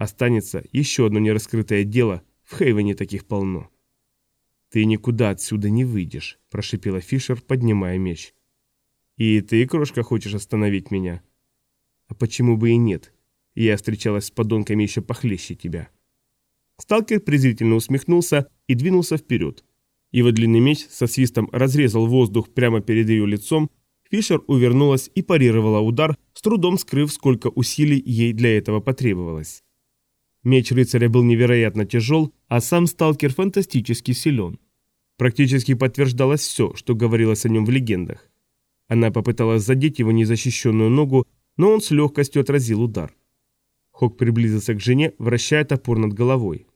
Останется еще одно нераскрытое дело, в Хейвене таких полно. «Ты никуда отсюда не выйдешь», – прошипела Фишер, поднимая меч. «И ты, крошка, хочешь остановить меня?» «А почему бы и нет? Я встречалась с подонками еще похлеще тебя». Сталкер презрительно усмехнулся и двинулся вперед. Его длинный меч со свистом разрезал воздух прямо перед ее лицом, Фишер увернулась и парировала удар, с трудом скрыв, сколько усилий ей для этого потребовалось. Меч рыцаря был невероятно тяжел, а сам сталкер фантастически силен. Практически подтверждалось все, что говорилось о нем в легендах. Она попыталась задеть его незащищенную ногу, но он с легкостью отразил удар. Хок приблизился к жене, вращая топор над головой.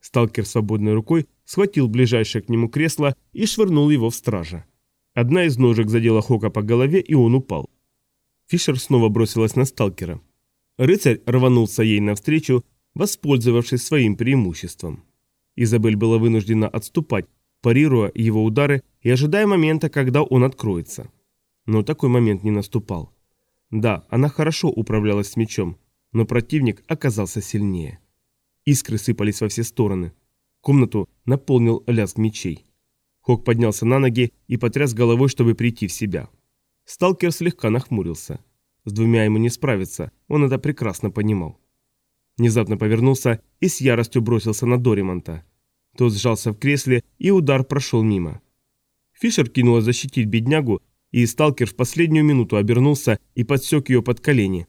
Сталкер свободной рукой схватил ближайшее к нему кресло и швырнул его в стража. Одна из ножек задела Хока по голове, и он упал. Фишер снова бросилась на сталкера. Рыцарь рванулся ей навстречу, воспользовавшись своим преимуществом. Изабель была вынуждена отступать, парируя его удары и ожидая момента, когда он откроется. Но такой момент не наступал. Да, она хорошо управлялась с мечом, но противник оказался сильнее. Искры сыпались во все стороны. Комнату наполнил лязг мечей. Хок поднялся на ноги и потряс головой, чтобы прийти в себя. Сталкер слегка нахмурился. С двумя ему не справиться, он это прекрасно понимал. Внезапно повернулся и с яростью бросился на Доримонта. Тот сжался в кресле, и удар прошел мимо. Фишер кинулась защитить беднягу, и сталкер в последнюю минуту обернулся и подсек ее под колени.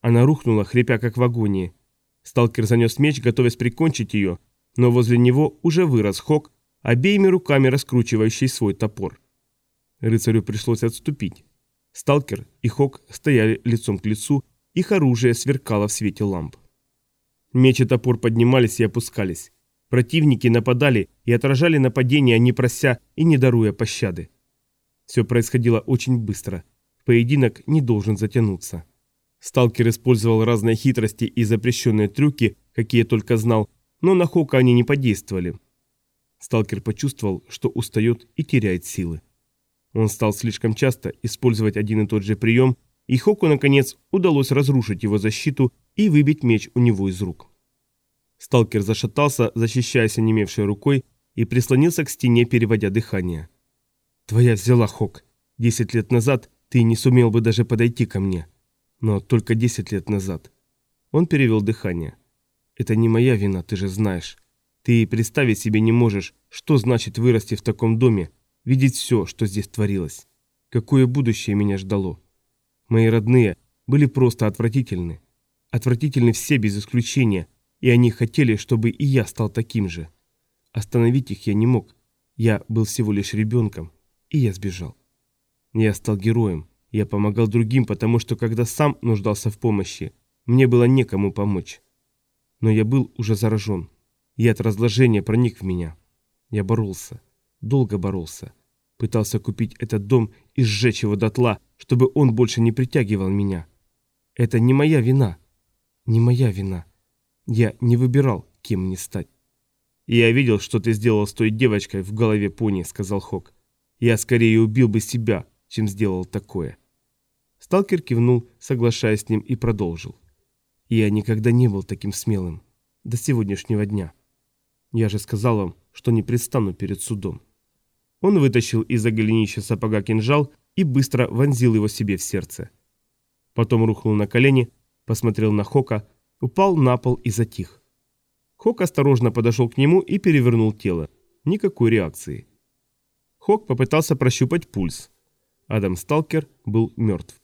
Она рухнула, хрипя как в агонии. Сталкер занес меч, готовясь прикончить ее, но возле него уже вырос Хок, обеими руками раскручивающий свой топор. Рыцарю пришлось отступить. Сталкер и Хок стояли лицом к лицу, их оружие сверкало в свете ламп. Меч и топор поднимались и опускались. Противники нападали и отражали нападения, не прося и не даруя пощады. Все происходило очень быстро. Поединок не должен затянуться. Сталкер использовал разные хитрости и запрещенные трюки, какие только знал, но на Хока они не подействовали. Сталкер почувствовал, что устает и теряет силы. Он стал слишком часто использовать один и тот же прием, и Хоку, наконец, удалось разрушить его защиту и выбить меч у него из рук. Сталкер зашатался, защищаясь онемевшей рукой, и прислонился к стене, переводя дыхание. «Твоя взяла, Хок. Десять лет назад ты не сумел бы даже подойти ко мне. Но только десять лет назад». Он перевел дыхание. «Это не моя вина, ты же знаешь. Ты представить себе не можешь, что значит вырасти в таком доме, видеть все, что здесь творилось. Какое будущее меня ждало. Мои родные были просто отвратительны. Отвратительны все без исключения, и они хотели, чтобы и я стал таким же. Остановить их я не мог. Я был всего лишь ребенком, и я сбежал. Я стал героем. Я помогал другим, потому что когда сам нуждался в помощи, мне было некому помочь. Но я был уже заражен. Яд разложения проник в меня. Я боролся. Долго боролся. Пытался купить этот дом и сжечь его дотла, чтобы он больше не притягивал меня. Это не моя вина. Не моя вина. Я не выбирал, кем мне стать. «Я видел, что ты сделал с той девочкой в голове пони», — сказал Хок. «Я скорее убил бы себя, чем сделал такое». Сталкер кивнул, соглашаясь с ним, и продолжил. «Я никогда не был таким смелым. До сегодняшнего дня. Я же сказал вам, что не предстану перед судом». Он вытащил из-за голенища сапога кинжал и быстро вонзил его себе в сердце. Потом рухнул на колени, посмотрел на Хока, упал на пол и затих. Хок осторожно подошел к нему и перевернул тело. Никакой реакции. Хок попытался прощупать пульс. Адам Сталкер был мертв.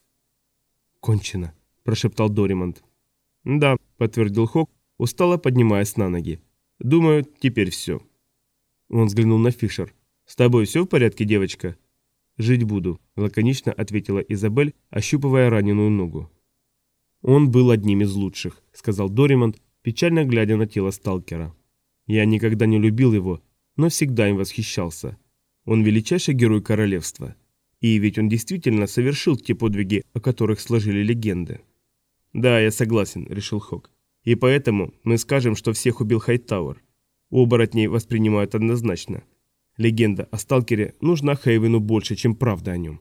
«Кончено», – прошептал Доримонт. «Да», – подтвердил Хок, устало поднимаясь на ноги. «Думаю, теперь все». Он взглянул на Фишер. «С тобой все в порядке, девочка?» «Жить буду», – лаконично ответила Изабель, ощупывая раненую ногу. «Он был одним из лучших», – сказал Доримонт, печально глядя на тело сталкера. «Я никогда не любил его, но всегда им восхищался. Он величайший герой королевства. И ведь он действительно совершил те подвиги, о которых сложили легенды». «Да, я согласен», – решил Хок. «И поэтому мы скажем, что всех убил Хайтауэр. Оборотней воспринимают однозначно. Легенда о сталкере нужна Хейвену больше, чем правда о нем».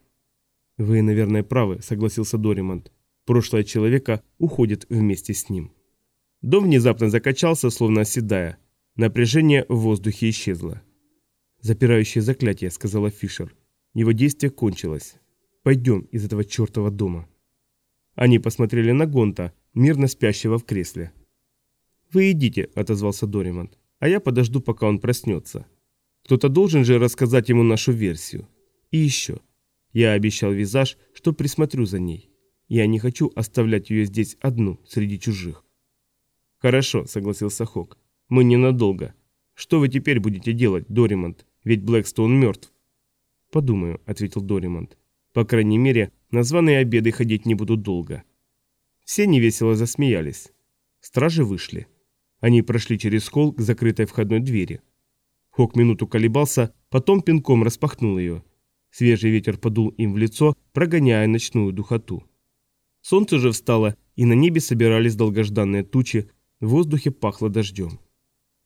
«Вы, наверное, правы», – согласился Доримонт. Прошлое человека уходит вместе с ним. Дом внезапно закачался, словно оседая. Напряжение в воздухе исчезло. «Запирающее заклятие», — сказала Фишер. Его действие кончилось. Пойдем из этого чертова дома. Они посмотрели на Гонта, мирно спящего в кресле. «Вы идите», — отозвался Доримонт, — «а я подожду, пока он проснется. Кто-то должен же рассказать ему нашу версию. И еще. Я обещал Визаж, что присмотрю за ней. Я не хочу оставлять ее здесь одну, среди чужих». «Хорошо», — согласился Хок. «Мы ненадолго. Что вы теперь будете делать, Доримонт? Ведь Блэкстоун мертв». «Подумаю», — ответил Доримонт. «По крайней мере, на званые обеды ходить не будут долго». Все невесело засмеялись. Стражи вышли. Они прошли через холл к закрытой входной двери. Хок минуту колебался, потом пинком распахнул ее. Свежий ветер подул им в лицо, прогоняя ночную духоту. Солнце же встало, и на небе собирались долгожданные тучи, в воздухе пахло дождем.